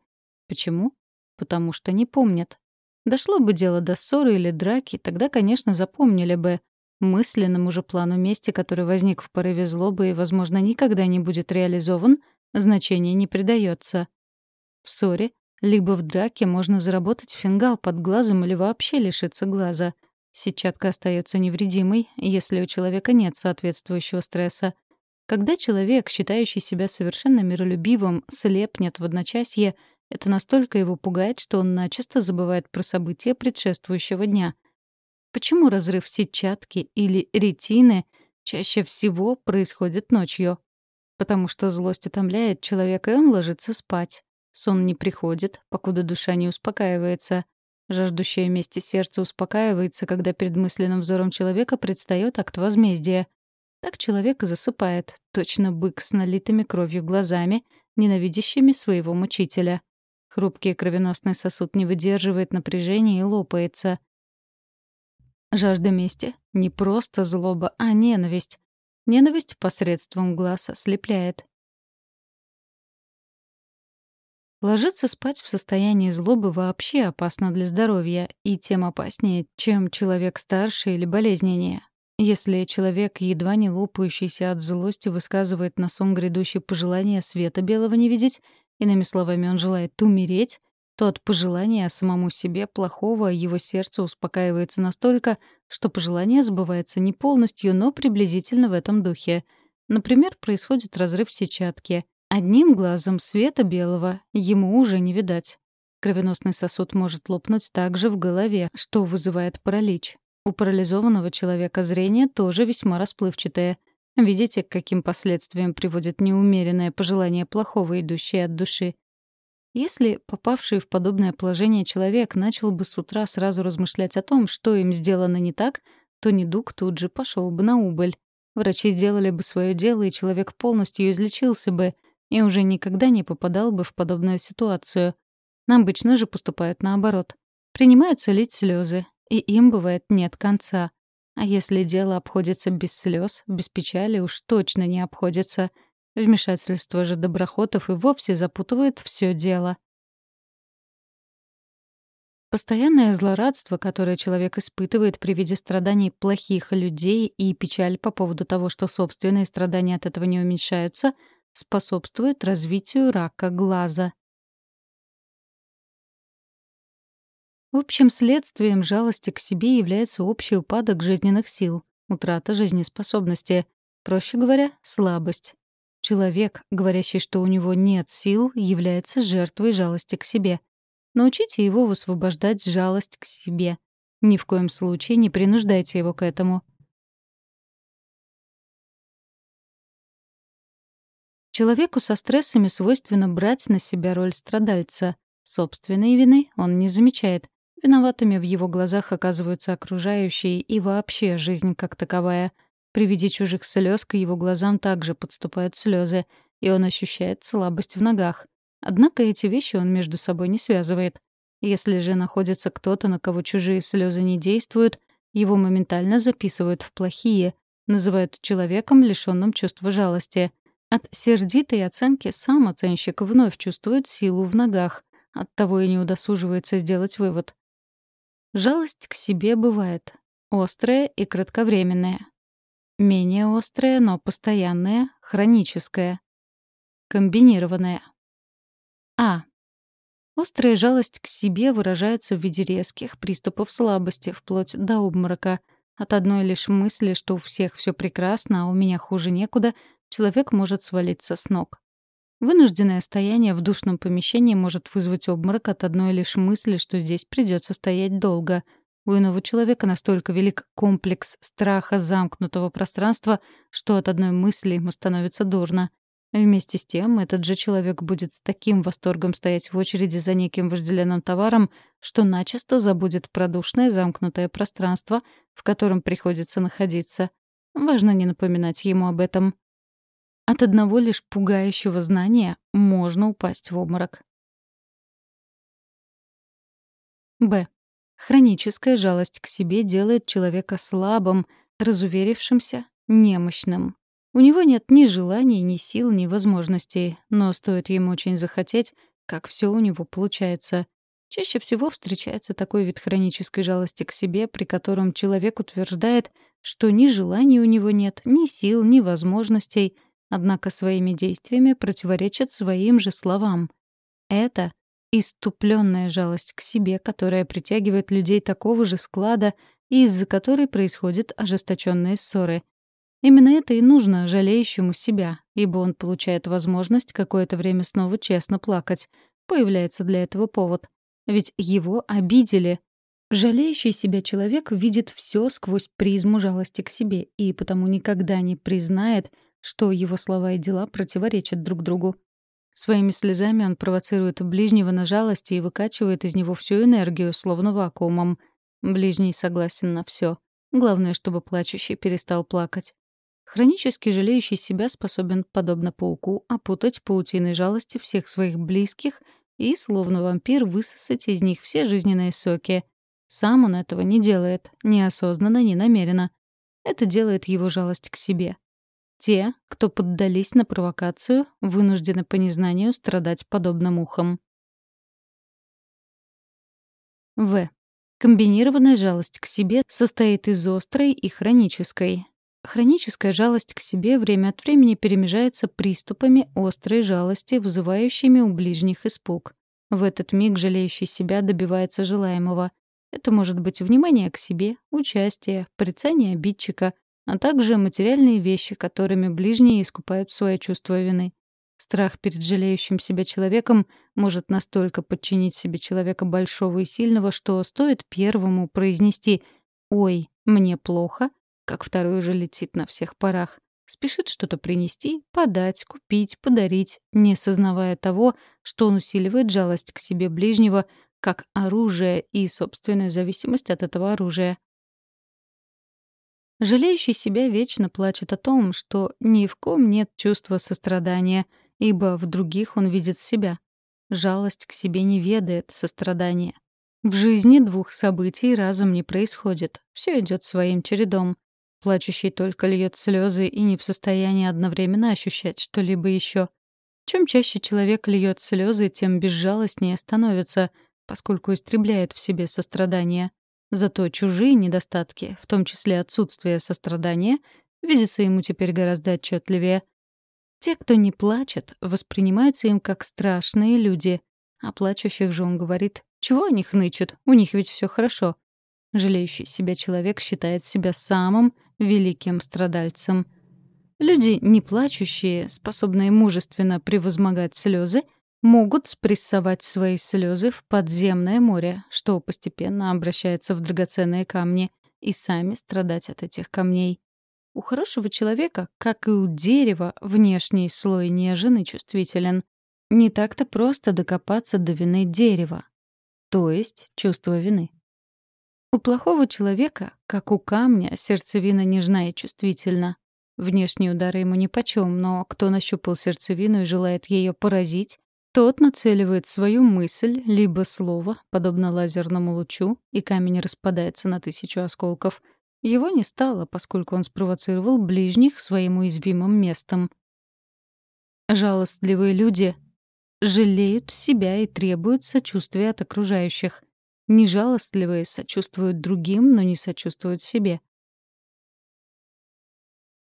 Почему? Потому что не помнят. Дошло бы дело до ссоры или драки, тогда, конечно, запомнили бы. Мысленному же плану мести, который возник в порыве злобы и, возможно, никогда не будет реализован, значения не придается. В ссоре либо в драке можно заработать фингал под глазом или вообще лишиться глаза. Сетчатка остается невредимой, если у человека нет соответствующего стресса. Когда человек, считающий себя совершенно миролюбивым, слепнет в одночасье, это настолько его пугает, что он начисто забывает про события предшествующего дня. Почему разрыв сетчатки или ретины чаще всего происходит ночью? Потому что злость утомляет человека, и он ложится спать. Сон не приходит, покуда душа не успокаивается. Жаждущее мести сердце успокаивается, когда перед мысленным взором человека предстает акт возмездия. Так человек засыпает, точно бык с налитыми кровью глазами, ненавидящими своего мучителя. Хрупкий кровеносный сосуд не выдерживает напряжения и лопается — Жажда мести — не просто злоба, а ненависть. Ненависть посредством глаз ослепляет. Ложиться спать в состоянии злобы вообще опасно для здоровья, и тем опаснее, чем человек старше или болезненнее. Если человек, едва не лопающийся от злости, высказывает на сон грядущий пожелание света белого не видеть, иными словами, он желает умереть, то от пожелания самому себе плохого его сердце успокаивается настолько, что пожелание сбывается не полностью, но приблизительно в этом духе. Например, происходит разрыв сетчатки. Одним глазом света белого ему уже не видать. Кровеносный сосуд может лопнуть также в голове, что вызывает паралич. У парализованного человека зрение тоже весьма расплывчатое. Видите, к каким последствиям приводит неумеренное пожелание плохого, идущее от души. Если попавший в подобное положение человек начал бы с утра сразу размышлять о том, что им сделано не так, то недуг тут же пошел бы на убыль. Врачи сделали бы свое дело, и человек полностью излечился бы, и уже никогда не попадал бы в подобную ситуацию. Обычно же поступают наоборот. Принимаются лить слезы, и им бывает нет конца. А если дело обходится без слез, без печали уж точно не обходится. Вмешательство же доброхотов и вовсе запутывает все дело. Постоянное злорадство, которое человек испытывает при виде страданий плохих людей и печаль по поводу того, что собственные страдания от этого не уменьшаются, способствует развитию рака глаза. Общим следствием жалости к себе является общий упадок жизненных сил, утрата жизнеспособности, проще говоря, слабость. Человек, говорящий, что у него нет сил, является жертвой жалости к себе. Научите его высвобождать жалость к себе. Ни в коем случае не принуждайте его к этому. Человеку со стрессами свойственно брать на себя роль страдальца. Собственной вины он не замечает. Виноватыми в его глазах оказываются окружающие и вообще жизнь как таковая. При виде чужих слез к его глазам также подступают слезы, и он ощущает слабость в ногах. Однако эти вещи он между собой не связывает. Если же находится кто-то, на кого чужие слезы не действуют, его моментально записывают в плохие, называют человеком, лишенным чувства жалости. От сердитой оценки сам оценщик вновь чувствует силу в ногах, оттого и не удосуживается сделать вывод. Жалость к себе бывает острая и кратковременная. Менее острая, но постоянная, хроническая. Комбинированная. А. Острая жалость к себе выражается в виде резких приступов слабости, вплоть до обморока. От одной лишь мысли, что у всех все прекрасно, а у меня хуже некуда, человек может свалиться с ног. Вынужденное стояние в душном помещении может вызвать обморок от одной лишь мысли, что здесь придется стоять долго. У иного человека настолько велик комплекс страха замкнутого пространства, что от одной мысли ему становится дурно. Вместе с тем, этот же человек будет с таким восторгом стоять в очереди за неким вожделенным товаром, что начисто забудет про душное замкнутое пространство, в котором приходится находиться. Важно не напоминать ему об этом. От одного лишь пугающего знания можно упасть в обморок. Б. Хроническая жалость к себе делает человека слабым, разуверившимся, немощным. У него нет ни желаний, ни сил, ни возможностей, но стоит ему очень захотеть, как все у него получается. Чаще всего встречается такой вид хронической жалости к себе, при котором человек утверждает, что ни желаний у него нет, ни сил, ни возможностей — однако своими действиями противоречат своим же словам. Это иступленная жалость к себе, которая притягивает людей такого же склада и из-за которой происходят ожесточенные ссоры. Именно это и нужно жалеющему себя, ибо он получает возможность какое-то время снова честно плакать. Появляется для этого повод. Ведь его обидели. Жалеющий себя человек видит все сквозь призму жалости к себе и потому никогда не признает, что его слова и дела противоречат друг другу. Своими слезами он провоцирует ближнего на жалость и выкачивает из него всю энергию, словно вакуумом. Ближний согласен на все. Главное, чтобы плачущий перестал плакать. Хронически жалеющий себя способен, подобно пауку, опутать паутиной жалости всех своих близких и, словно вампир, высосать из них все жизненные соки. Сам он этого не делает, неосознанно, не намеренно. Это делает его жалость к себе. Те, кто поддались на провокацию, вынуждены по незнанию страдать подобно мухам. В. Комбинированная жалость к себе состоит из острой и хронической. Хроническая жалость к себе время от времени перемежается приступами острой жалости, вызывающими у ближних испуг. В этот миг жалеющий себя добивается желаемого. Это может быть внимание к себе, участие, порицание обидчика, а также материальные вещи, которыми ближние искупают свое чувство вины. Страх перед жалеющим себя человеком может настолько подчинить себе человека большого и сильного, что стоит первому произнести «Ой, мне плохо», как второй уже летит на всех парах. Спешит что-то принести, подать, купить, подарить, не сознавая того, что он усиливает жалость к себе ближнего как оружие и собственную зависимость от этого оружия. Жалеющий себя вечно плачет о том, что ни в ком нет чувства сострадания, ибо в других он видит себя. Жалость к себе не ведает сострадания. В жизни двух событий разом не происходит. Все идет своим чередом. Плачущий только льет слезы и не в состоянии одновременно ощущать что-либо еще. Чем чаще человек льет слезы, тем безжалостнее становится, поскольку истребляет в себе сострадание. Зато чужие недостатки, в том числе отсутствие сострадания, видятся ему теперь гораздо отчетливее. Те, кто не плачет, воспринимаются им как страшные люди. А плачущих же он говорит, чего они хнычут, у них ведь все хорошо. Жалеющий себя человек считает себя самым великим страдальцем. Люди, не плачущие, способные мужественно превозмогать слезы, могут спрессовать свои слезы в подземное море, что постепенно обращается в драгоценные камни, и сами страдать от этих камней. У хорошего человека, как и у дерева, внешний слой нежен и чувствителен. Не так-то просто докопаться до вины дерева, то есть чувство вины. У плохого человека, как у камня, сердцевина нежна и чувствительна. Внешние удары ему нипочем, но кто нащупал сердцевину и желает ее поразить, тот нацеливает свою мысль, либо слово, подобно лазерному лучу, и камень распадается на тысячу осколков. Его не стало, поскольку он спровоцировал ближних своим уязвимым местом. Жалостливые люди жалеют себя и требуют сочувствия от окружающих. Нежалостливые сочувствуют другим, но не сочувствуют себе.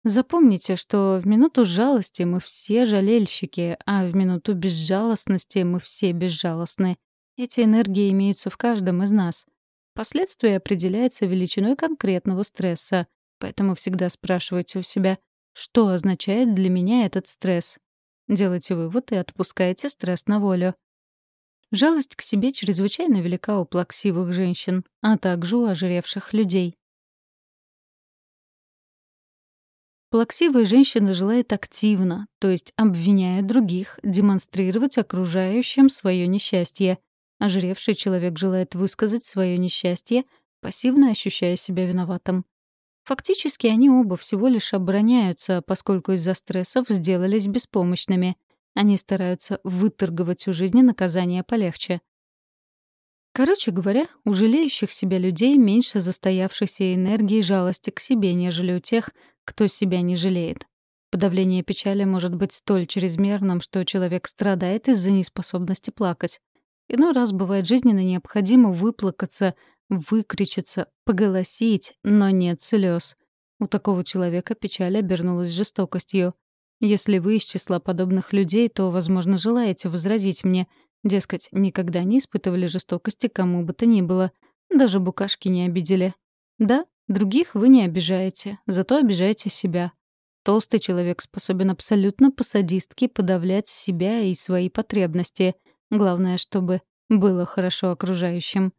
Запомните, что в минуту жалости мы все жалельщики, а в минуту безжалостности мы все безжалостны. Эти энергии имеются в каждом из нас. Последствия определяются величиной конкретного стресса, поэтому всегда спрашивайте у себя, что означает для меня этот стресс. Делайте вывод и отпускайте стресс на волю. Жалость к себе чрезвычайно велика у плаксивых женщин, а также у ожиревших людей. Плаксивая женщина желает активно, то есть обвиняя других, демонстрировать окружающим свое несчастье. Ожиревший человек желает высказать свое несчастье, пассивно ощущая себя виноватым. Фактически они оба всего лишь обороняются, поскольку из-за стрессов сделались беспомощными. Они стараются выторговать у жизни наказание полегче. Короче говоря, у жалеющих себя людей меньше застоявшейся энергии жалости к себе, нежели у тех, кто себя не жалеет. Подавление печали может быть столь чрезмерным, что человек страдает из-за неспособности плакать. Иной раз бывает жизненно необходимо выплакаться, выкричиться, поголосить, но нет слез. У такого человека печаль обернулась жестокостью. Если вы из числа подобных людей, то, возможно, желаете возразить мне, дескать, никогда не испытывали жестокости кому бы то ни было, даже букашки не обидели. Да, других вы не обижаете, зато обижаете себя. Толстый человек способен абсолютно по-садистски подавлять себя и свои потребности. Главное, чтобы было хорошо окружающим.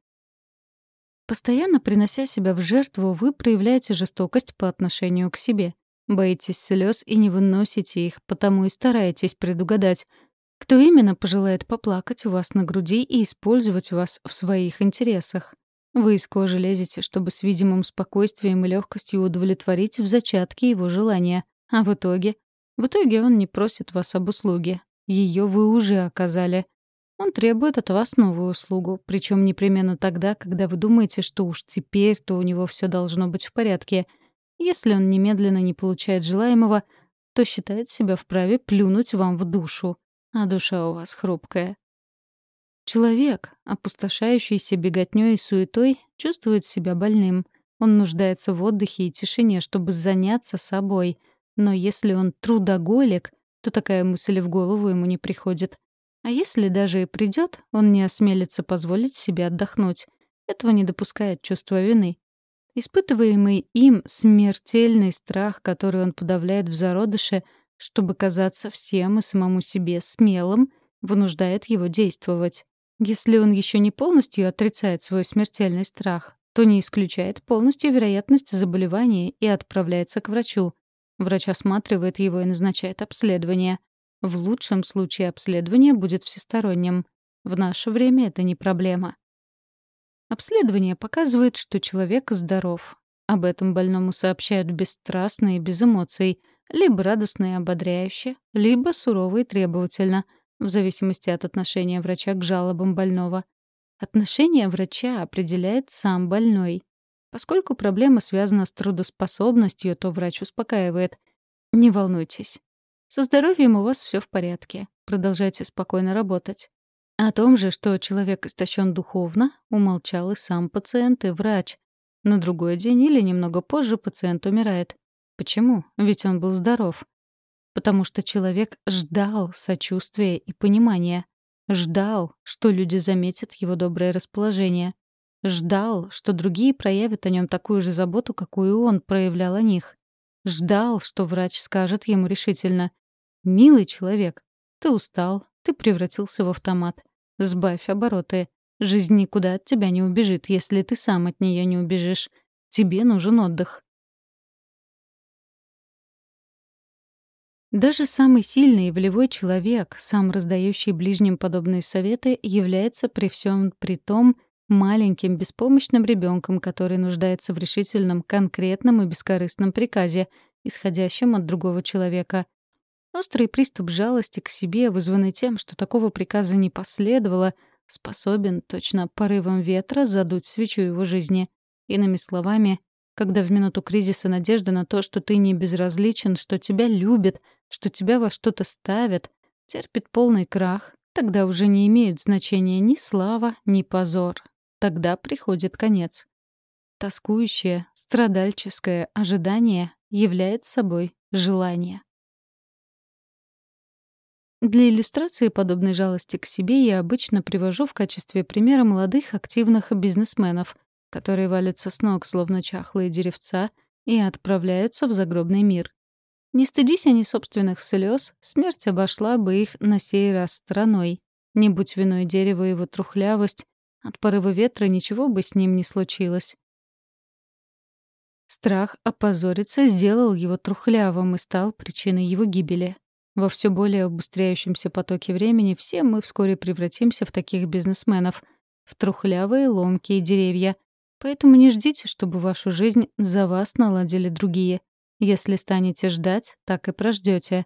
Постоянно принося себя в жертву, вы проявляете жестокость по отношению к себе. Боитесь слез и не выносите их, потому и стараетесь предугадать, кто именно пожелает поплакать у вас на груди и использовать вас в своих интересах. Вы из кожи лезете, чтобы с видимым спокойствием и легкостью удовлетворить в зачатке его желания. А в итоге? В итоге он не просит вас об услуге. Ее вы уже оказали. Он требует от вас новую услугу, причем непременно тогда, когда вы думаете, что уж теперь-то у него все должно быть в порядке — если он немедленно не получает желаемого, то считает себя вправе плюнуть вам в душу, а душа у вас хрупкая. Человек, опустошающийся беготнёй и суетой, чувствует себя больным. Он нуждается в отдыхе и тишине, чтобы заняться собой. Но если он трудоголик, то такая мысль в голову ему не приходит. А если даже и придет, он не осмелится позволить себе отдохнуть. этого не допускает чувство вины. Испытываемый им смертельный страх, который он подавляет в зародыше, чтобы казаться всем и самому себе смелым, вынуждает его действовать. Если он еще не полностью отрицает свой смертельный страх, то не исключает полностью вероятность заболевания и отправляется к врачу. Врач осматривает его и назначает обследование. В лучшем случае обследование будет всесторонним. В наше время это не проблема. Обследование показывает, что человек здоров. Об этом больному сообщают бесстрастно и без эмоций, либо радостно и ободряюще, либо сурово и требовательно, в зависимости от отношения врача к жалобам больного. Отношение врача определяет сам больной. Поскольку проблема связана с трудоспособностью, то врач успокаивает. Не волнуйтесь. Со здоровьем у вас все в порядке. Продолжайте спокойно работать. О том же, что человек истощен духовно, умолчал и сам пациент, и врач. На другой день или немного позже пациент умирает. Почему? Ведь он был здоров. Потому что человек ждал сочувствия и понимания. Ждал, что люди заметят его доброе расположение. Ждал, что другие проявят о нем такую же заботу, какую он проявлял о них. Ждал, что врач скажет ему решительно «Милый человек, ты устал, ты превратился в автомат. Сбавь обороты. Жизнь никуда от тебя не убежит, если ты сам от нее не убежишь. Тебе нужен отдых. Даже самый сильный и волевой человек, сам раздающий ближним подобные советы, является при всем при том маленьким беспомощным ребенком, который нуждается в решительном, конкретном и бескорыстном приказе, исходящем от другого человека. Острый приступ жалости к себе, вызванный тем, что такого приказа не последовало, способен точно порывом ветра задуть свечу его жизни. Иными словами, когда в минуту кризиса надежда на то, что ты не безразличен, что тебя любят, что тебя во что-то ставят, терпит полный крах, тогда уже не имеют значения ни слава, ни позор. Тогда приходит конец. Тоскующее, страдальческое ожидание является собой желание. Для иллюстрации подобной жалости к себе я обычно привожу в качестве примера молодых активных бизнесменов, которые валятся с ног, словно чахлые деревца, и отправляются в загробный мир. Не стыдись они собственных слез, смерть обошла бы их на сей раз стороной. Не будь виной дерева его трухлявость, от порыва ветра ничего бы с ним не случилось. Страх опозориться сделал его трухлявым и стал причиной его гибели. Во все более убыстряющемся потоке времени все мы вскоре превратимся в таких бизнесменов, в трухлявые ломкие деревья. Поэтому не ждите, чтобы вашу жизнь за вас наладили другие. Если станете ждать, так и прождете.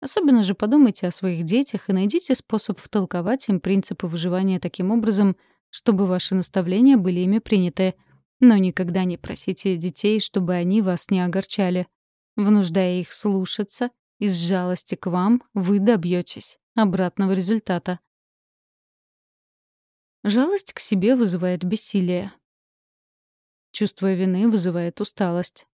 Особенно же подумайте о своих детях и найдите способ втолковать им принципы выживания таким образом, чтобы ваши наставления были ими приняты. Но никогда не просите детей, чтобы они вас не огорчали. Внуждая их слушаться, из жалости к вам вы добьетесь обратного результата. Жалость к себе вызывает бессилие. Чувство вины вызывает усталость.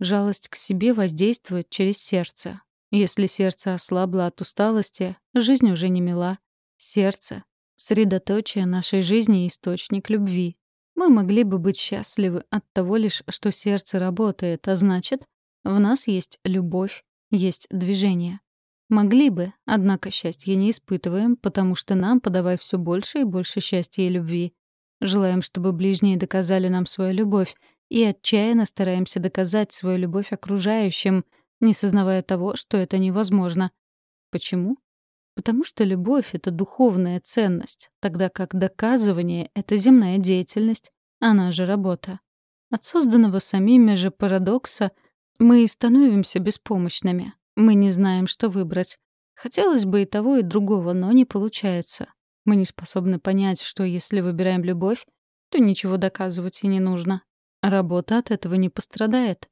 Жалость к себе воздействует через сердце. Если сердце ослабло от усталости, жизнь уже не мила. Сердце — средоточие нашей жизни и источник любви. Мы могли бы быть счастливы от того лишь, что сердце работает, а значит, в нас есть любовь, есть движение. Могли бы, однако счастья не испытываем, потому что нам подавай все больше и больше счастья и любви. Желаем, чтобы ближние доказали нам свою любовь, и отчаянно стараемся доказать свою любовь окружающим, не сознавая того, что это невозможно. Почему? Потому что любовь — это духовная ценность, тогда как доказывание — это земная деятельность, она же работа. От созданного самими же парадокса мы становимся беспомощными. Мы не знаем, что выбрать. Хотелось бы и того, и другого, но не получается. Мы не способны понять, что если выбираем любовь, то ничего доказывать и не нужно. Работа от этого не пострадает.